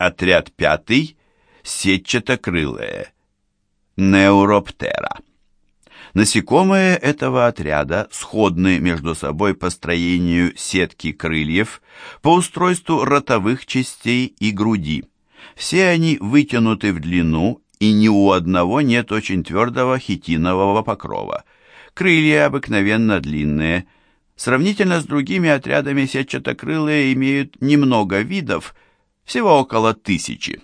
Отряд пятый – сетчатокрылые. Неуроптера. Насекомые этого отряда сходны между собой по строению сетки крыльев, по устройству ротовых частей и груди. Все они вытянуты в длину, и ни у одного нет очень твердого хитинового покрова. Крылья обыкновенно длинные. Сравнительно с другими отрядами сетчатокрылые имеют немного видов, всего около тысячи.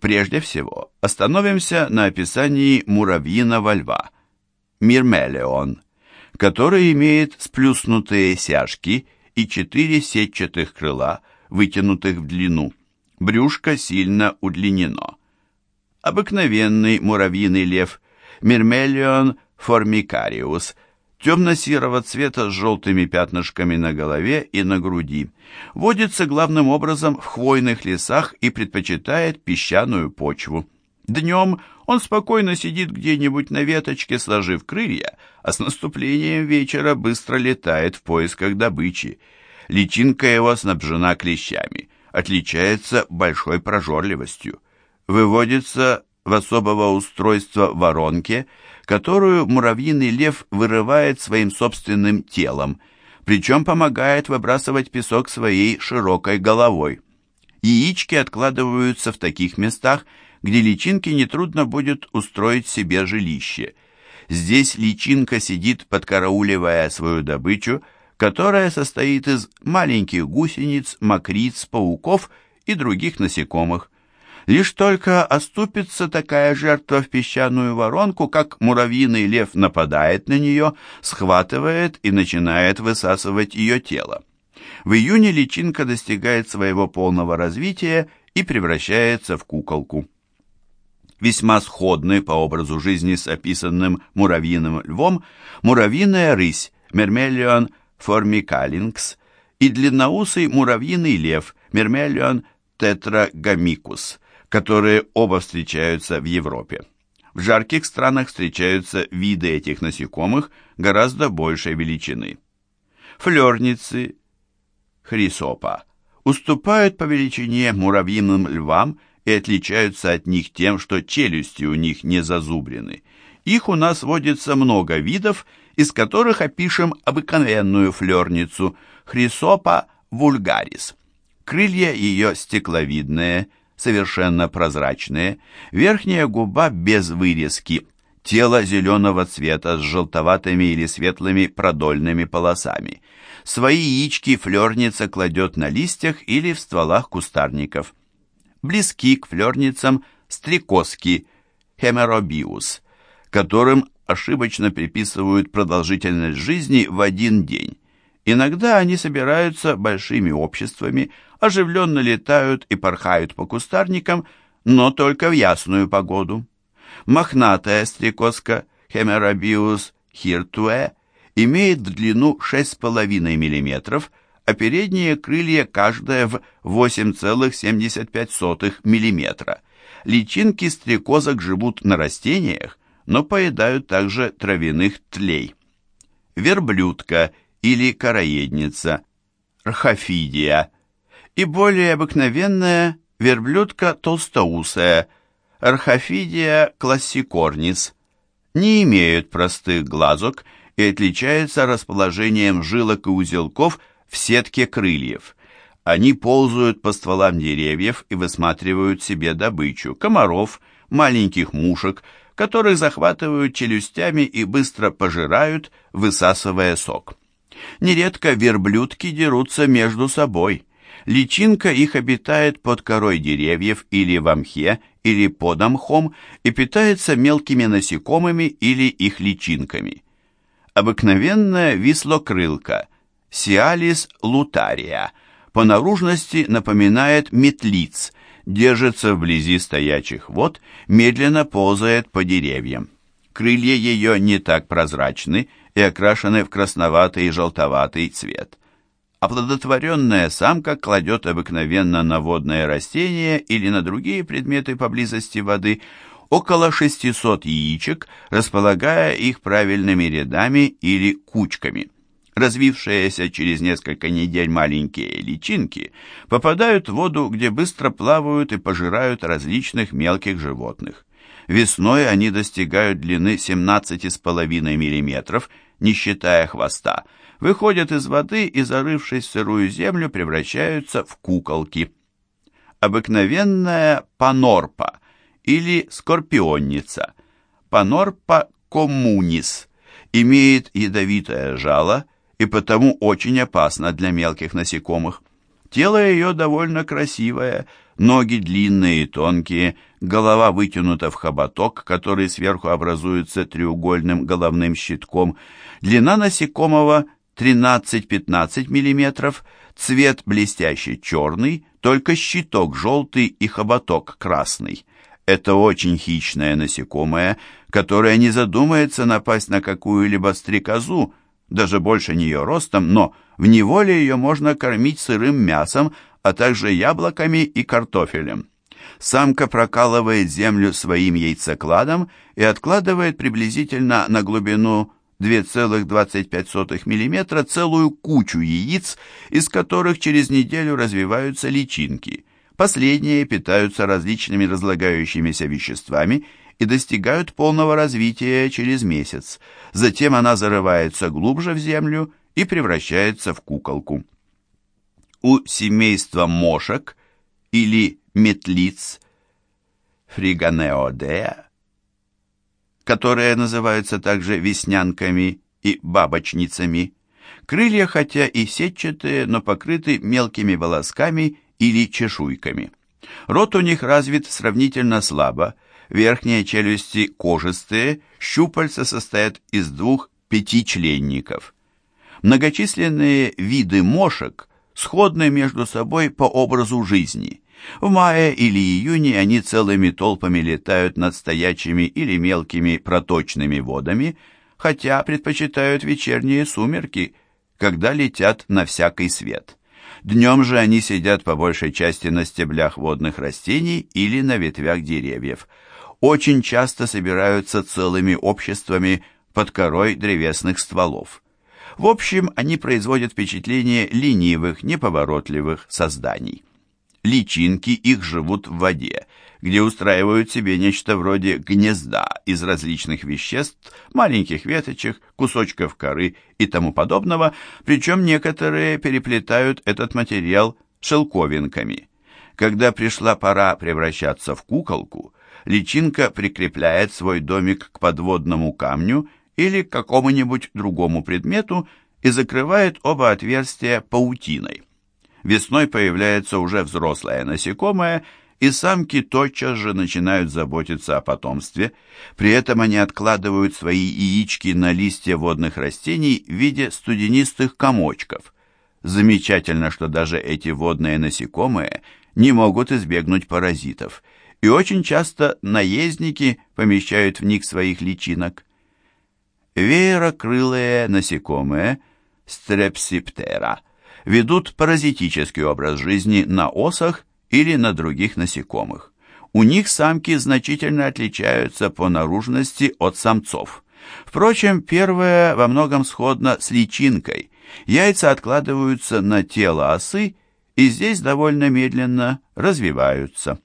Прежде всего, остановимся на описании муравьиного льва, мирмелеон, который имеет сплюснутые сяжки и четыре сетчатых крыла, вытянутых в длину. Брюшко сильно удлинено. Обыкновенный муравьиный лев, мирмелион формикариус – темно-серого цвета с желтыми пятнышками на голове и на груди. Водится главным образом в хвойных лесах и предпочитает песчаную почву. Днем он спокойно сидит где-нибудь на веточке, сложив крылья, а с наступлением вечера быстро летает в поисках добычи. Личинка его снабжена клещами, отличается большой прожорливостью. Выводится в особого устройства воронке – которую муравьиный лев вырывает своим собственным телом, причем помогает выбрасывать песок своей широкой головой. Яички откладываются в таких местах, где личинке нетрудно будет устроить себе жилище. Здесь личинка сидит, подкарауливая свою добычу, которая состоит из маленьких гусениц, мокриц, пауков и других насекомых. Лишь только оступится такая жертва в песчаную воронку, как муравьиный лев нападает на нее, схватывает и начинает высасывать ее тело. В июне личинка достигает своего полного развития и превращается в куколку. Весьма сходны по образу жизни с описанным муравьиным львом муравьиная рысь Мермелион формикалинкс и длинноусый муравьиный лев Мермелион тетрагамикус – которые оба встречаются в Европе. В жарких странах встречаются виды этих насекомых гораздо большей величины. Флерницы, хрисопа, уступают по величине муравьиным львам и отличаются от них тем, что челюсти у них не зазубрены. Их у нас водится много видов, из которых опишем обыкновенную флерницу хрисопа вульгарис. Крылья ее стекловидные – совершенно прозрачные, верхняя губа без вырезки, тело зеленого цвета с желтоватыми или светлыми продольными полосами. Свои яички флерница кладет на листьях или в стволах кустарников. Близки к флерницам стрекозки хемеробиус, которым ошибочно приписывают продолжительность жизни в один день. Иногда они собираются большими обществами, оживленно летают и порхают по кустарникам, но только в ясную погоду. Мохнатая стрекозка Хемерабиус хиртуэ имеет в длину 6,5 мм, а передние крылья каждое в 8,75 мм. Личинки стрекозок живут на растениях, но поедают также травяных тлей. Верблюдка или короедница, рхофидия, и более обыкновенная верблюдка толстоусая, архофидия классикорнис, не имеют простых глазок и отличаются расположением жилок и узелков в сетке крыльев. Они ползают по стволам деревьев и высматривают себе добычу, комаров, маленьких мушек, которых захватывают челюстями и быстро пожирают, высасывая сок. Нередко верблюдки дерутся между собой. Личинка их обитает под корой деревьев или в мхе, или под мхом и питается мелкими насекомыми или их личинками. Обыкновенная вислокрылка Сиалис лутария по наружности напоминает метлиц, держится вблизи стоячих вод, медленно ползает по деревьям. Крылья ее не так прозрачны, и окрашены в красноватый и желтоватый цвет. Оплодотворенная самка кладет обыкновенно на водное растение или на другие предметы поблизости воды около 600 яичек, располагая их правильными рядами или кучками. развившиеся через несколько недель маленькие личинки попадают в воду, где быстро плавают и пожирают различных мелких животных. Весной они достигают длины 17,5 мм, не считая хвоста, выходят из воды и, зарывшись в сырую землю, превращаются в куколки. Обыкновенная панорпа или скорпионница, панорпа коммунис, имеет ядовитое жало и потому очень опасна для мелких насекомых. Тело ее довольно красивое, ноги длинные и тонкие, голова вытянута в хоботок, который сверху образуется треугольным головным щитком, длина насекомого 13-15 мм, цвет блестящий черный, только щиток желтый и хоботок красный. Это очень хищное насекомое, которое не задумается напасть на какую-либо стрекозу, даже больше нее ростом, но в неволе ее можно кормить сырым мясом, а также яблоками и картофелем. Самка прокалывает землю своим яйцекладом и откладывает приблизительно на глубину 2,25 мм целую кучу яиц, из которых через неделю развиваются личинки. Последние питаются различными разлагающимися веществами и достигают полного развития через месяц. Затем она зарывается глубже в землю и превращается в куколку. У семейства мошек или метлиц фриганеодея, которые называются также веснянками и бабочницами, крылья хотя и сетчатые, но покрыты мелкими волосками или чешуйками. Рот у них развит сравнительно слабо, верхние челюсти кожистые, щупальца состоят из двух пятичленников. Многочисленные виды мошек сходны между собой по образу жизни. В мае или июне они целыми толпами летают над стоячими или мелкими проточными водами, хотя предпочитают вечерние сумерки, когда летят на всякий свет. Днем же они сидят по большей части на стеблях водных растений или на ветвях деревьев. Очень часто собираются целыми обществами под корой древесных стволов. В общем, они производят впечатление ленивых, неповоротливых созданий. Личинки их живут в воде, где устраивают себе нечто вроде гнезда из различных веществ, маленьких веточек, кусочков коры и тому подобного, причем некоторые переплетают этот материал шелковинками. Когда пришла пора превращаться в куколку, личинка прикрепляет свой домик к подводному камню или к какому-нибудь другому предмету и закрывает оба отверстия паутиной. Весной появляется уже взрослое насекомое, и самки тотчас же начинают заботиться о потомстве, при этом они откладывают свои яички на листья водных растений в виде студенистых комочков. Замечательно, что даже эти водные насекомые не могут избегнуть паразитов, и очень часто наездники помещают в них своих личинок. Веерокрылые насекомые стрепсиптера – ведут паразитический образ жизни на осах или на других насекомых. У них самки значительно отличаются по наружности от самцов. Впрочем, первое во многом сходно с личинкой. Яйца откладываются на тело осы и здесь довольно медленно развиваются.